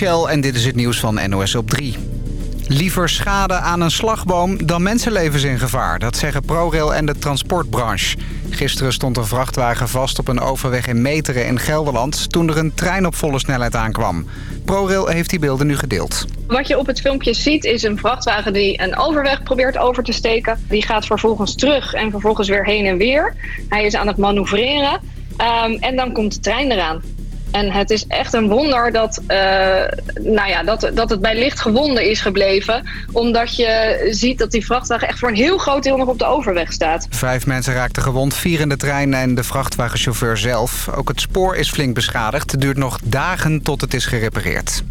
Shell en dit is het nieuws van NOS op 3. Liever schade aan een slagboom dan mensenlevens in gevaar. Dat zeggen ProRail en de transportbranche. Gisteren stond een vrachtwagen vast op een overweg in Meteren in Gelderland... toen er een trein op volle snelheid aankwam. ProRail heeft die beelden nu gedeeld. Wat je op het filmpje ziet is een vrachtwagen die een overweg probeert over te steken. Die gaat vervolgens terug en vervolgens weer heen en weer. Hij is aan het manoeuvreren um, en dan komt de trein eraan. En het is echt een wonder dat, uh, nou ja, dat, dat het bij licht gewonden is gebleven. Omdat je ziet dat die vrachtwagen echt voor een heel groot deel nog op de overweg staat. Vijf mensen raakten gewond, vier in de trein en de vrachtwagenchauffeur zelf. Ook het spoor is flink beschadigd. Het duurt nog dagen tot het is gerepareerd.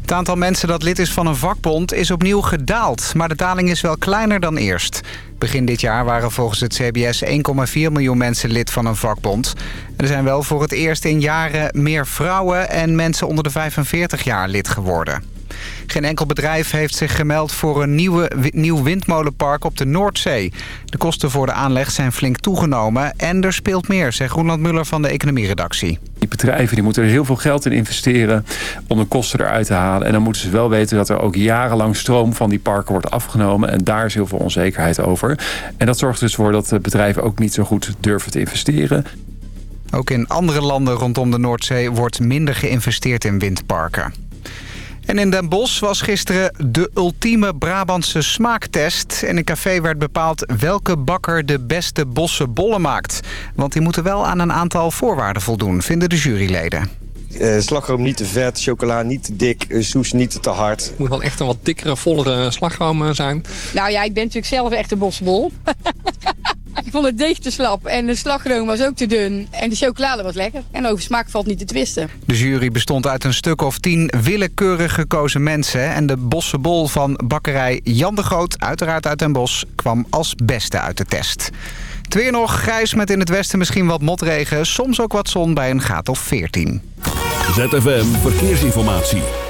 Het aantal mensen dat lid is van een vakbond is opnieuw gedaald. Maar de daling is wel kleiner dan eerst. Begin dit jaar waren volgens het CBS 1,4 miljoen mensen lid van een vakbond. Er zijn wel voor het eerst in jaren meer vrouwen en mensen onder de 45 jaar lid geworden. Geen enkel bedrijf heeft zich gemeld voor een nieuwe, nieuw windmolenpark op de Noordzee. De kosten voor de aanleg zijn flink toegenomen en er speelt meer, zegt Roland Muller van de economieredactie. Die bedrijven die moeten er heel veel geld in investeren om de kosten eruit te halen. En dan moeten ze wel weten dat er ook jarenlang stroom van die parken wordt afgenomen. En daar is heel veel onzekerheid over. En dat zorgt dus voor dat de bedrijven ook niet zo goed durven te investeren. Ook in andere landen rondom de Noordzee wordt minder geïnvesteerd in windparken. En in Den Bosch was gisteren de ultieme Brabantse smaaktest. In een café werd bepaald welke bakker de beste bosse bollen maakt. Want die moeten wel aan een aantal voorwaarden voldoen, vinden de juryleden. Uh, slagroom niet te vet, chocola niet te dik, uh, soes niet te hard. Het moet wel echt een wat dikkere, vollere slagroom uh, zijn. Nou ja, ik ben natuurlijk zelf echt een bosbol. ik vond het deeg te slap en de slagroom was ook te dun. En de chocolade was lekker. En over smaak valt niet te twisten. De jury bestond uit een stuk of tien willekeurig gekozen mensen. En de bossenbol van bakkerij Jan de Groot, uiteraard uit Den Bosch, kwam als beste uit de test. Het weer nog grijs met in het westen misschien wat motregen. Soms ook wat zon bij een graad of 14. ZFM Verkeersinformatie.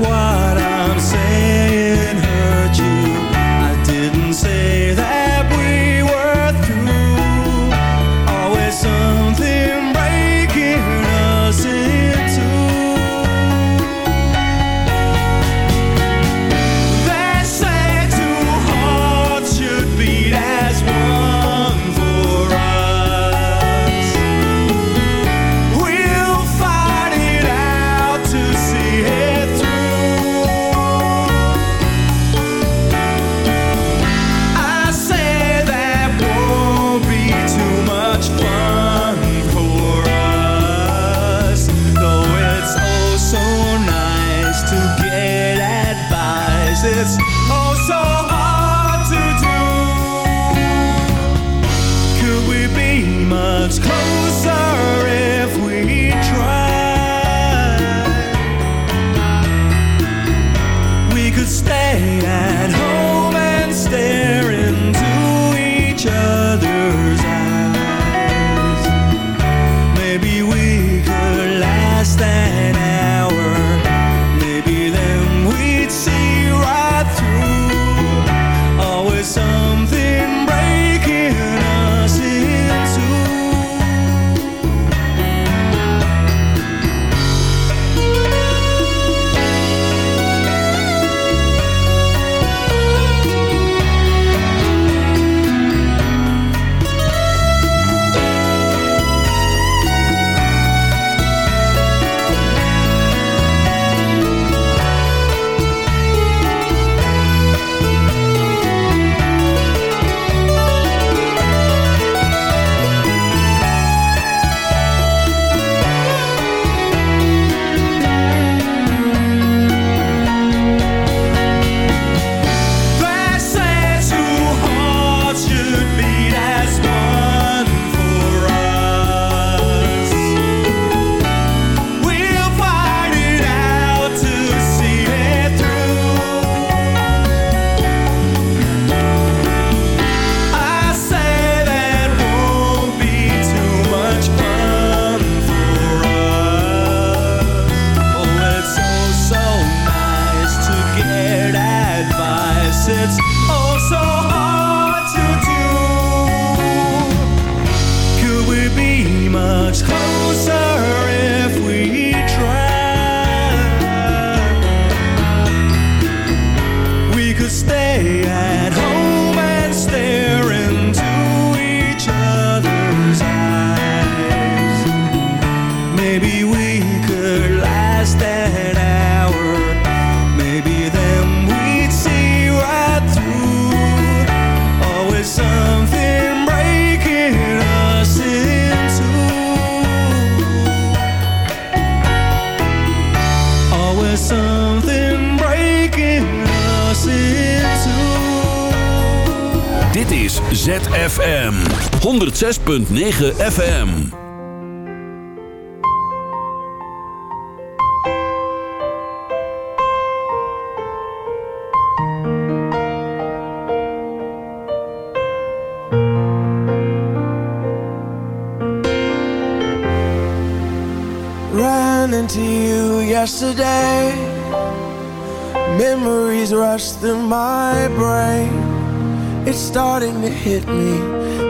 Why? 106.9 FM. Ran into you yesterday. Memories rush through my brain. It's starting to hit me.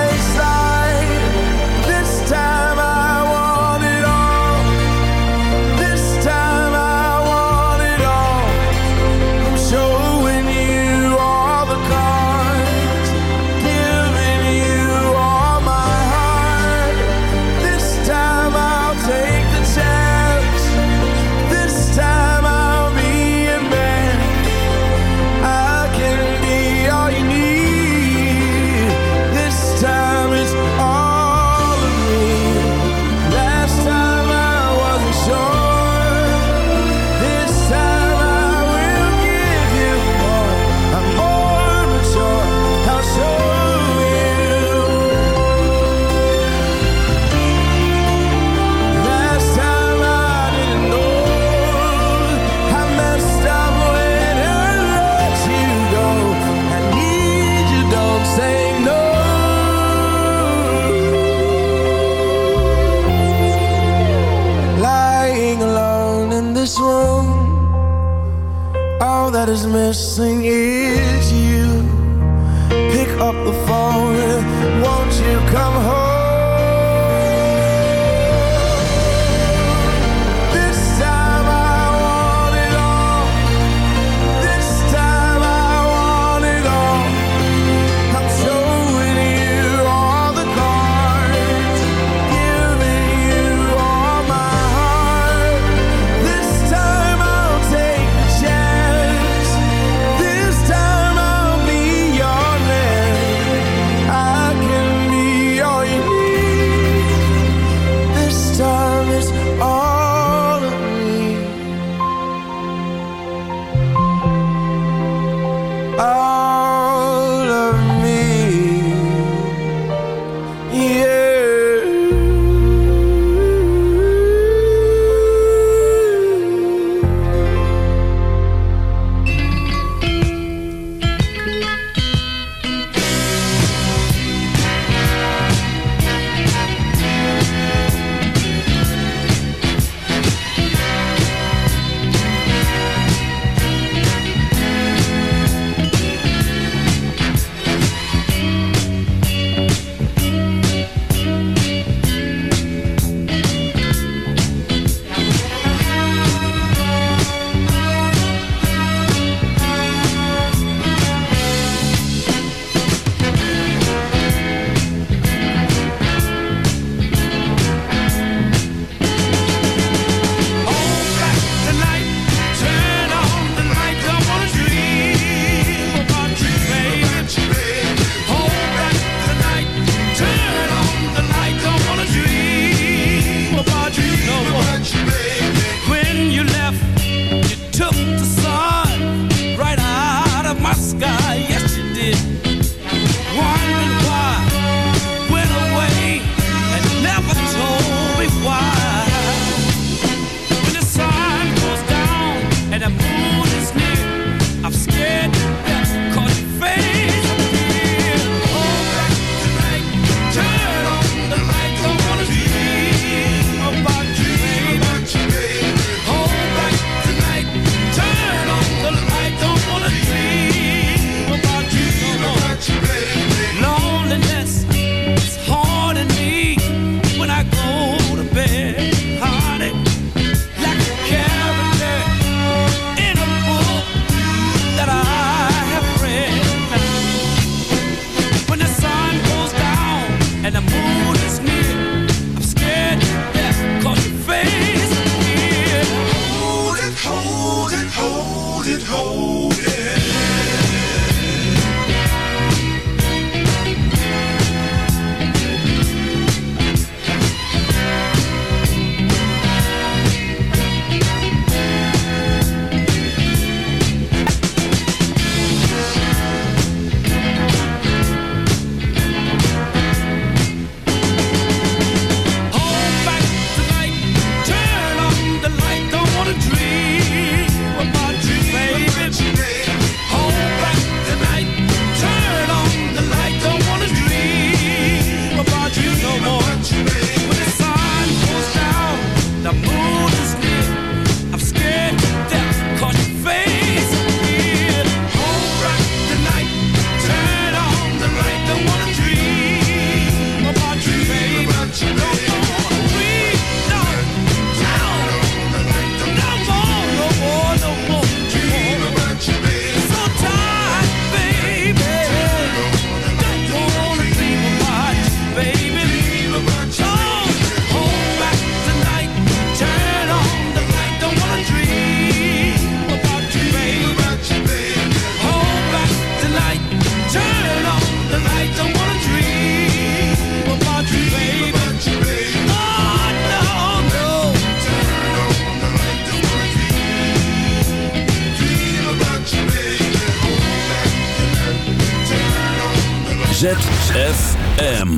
ZFM.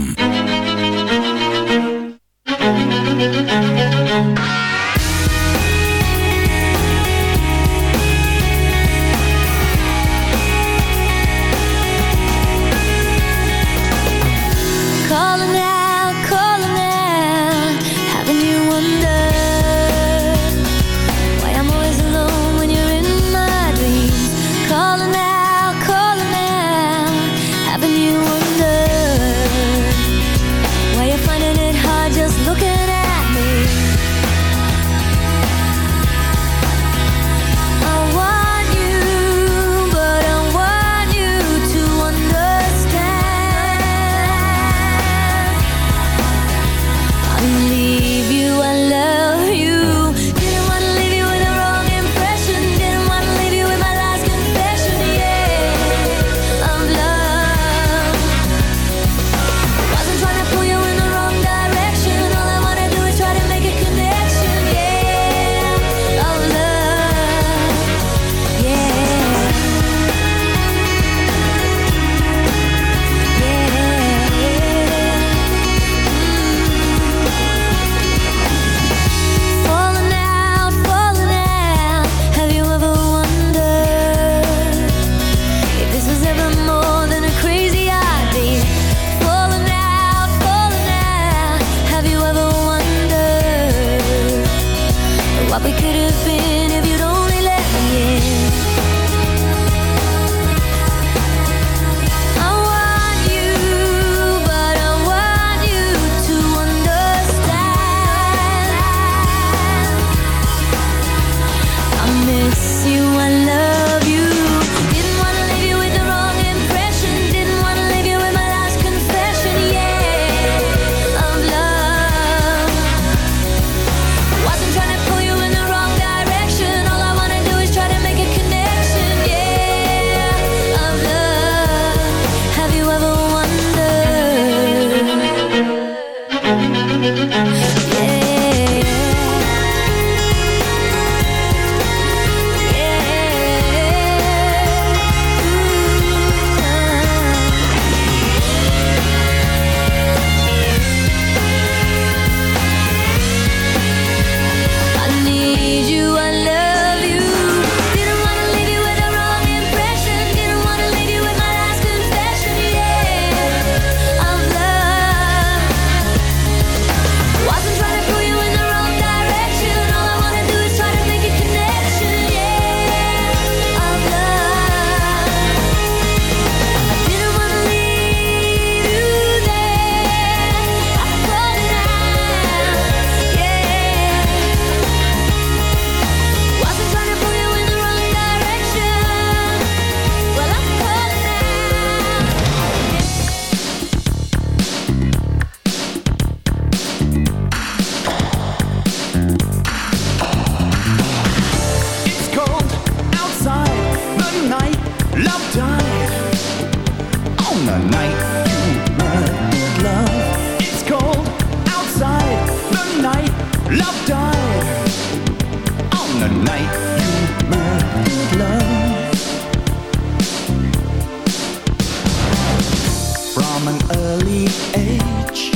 from an early age.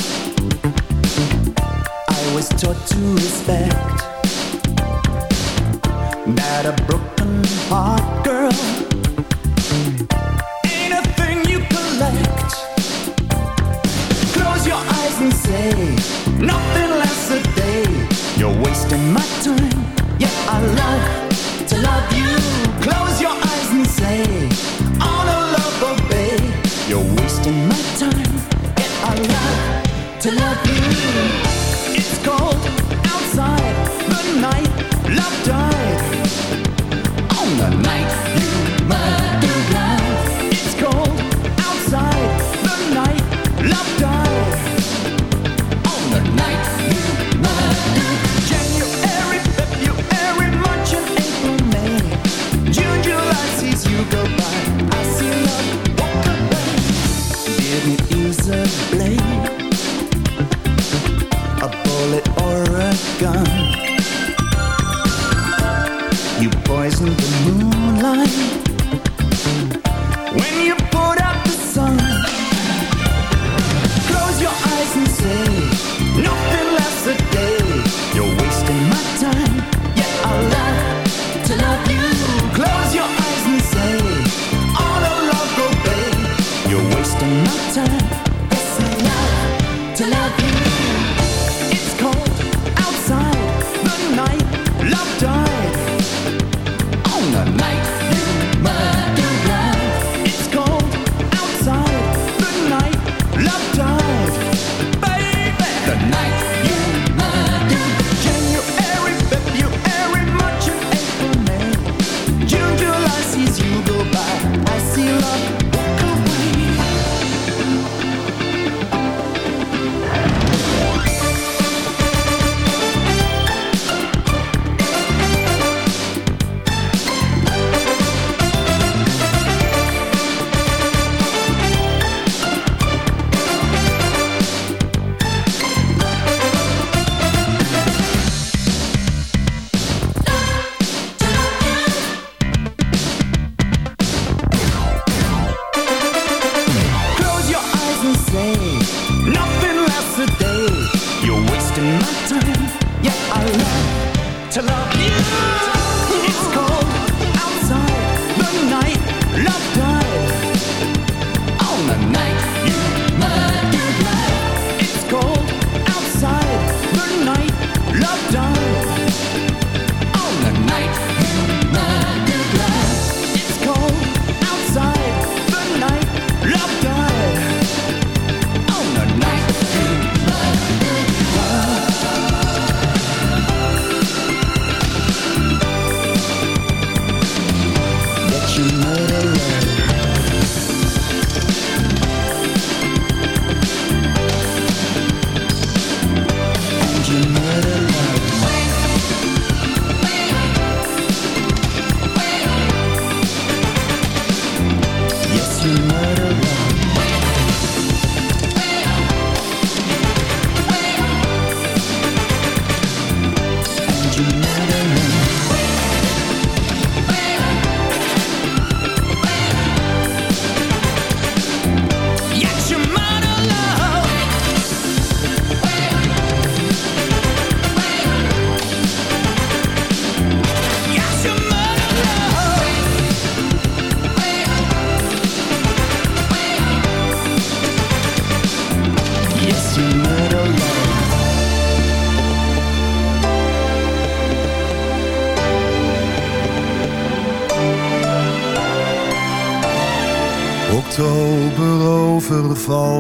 I was taught to respect That a broken heart girl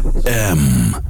ZFM.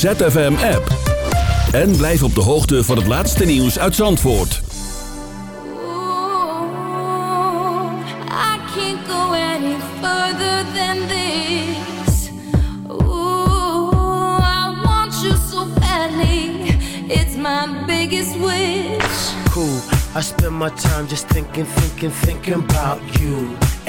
ZFM-app. En blijf op de hoogte van het laatste nieuws uit Zandvoort. I can't go any further than this. Ooh, I want you so badly. It's my biggest wish. Cool. I spend my time just thinking, thinking, thinking about you.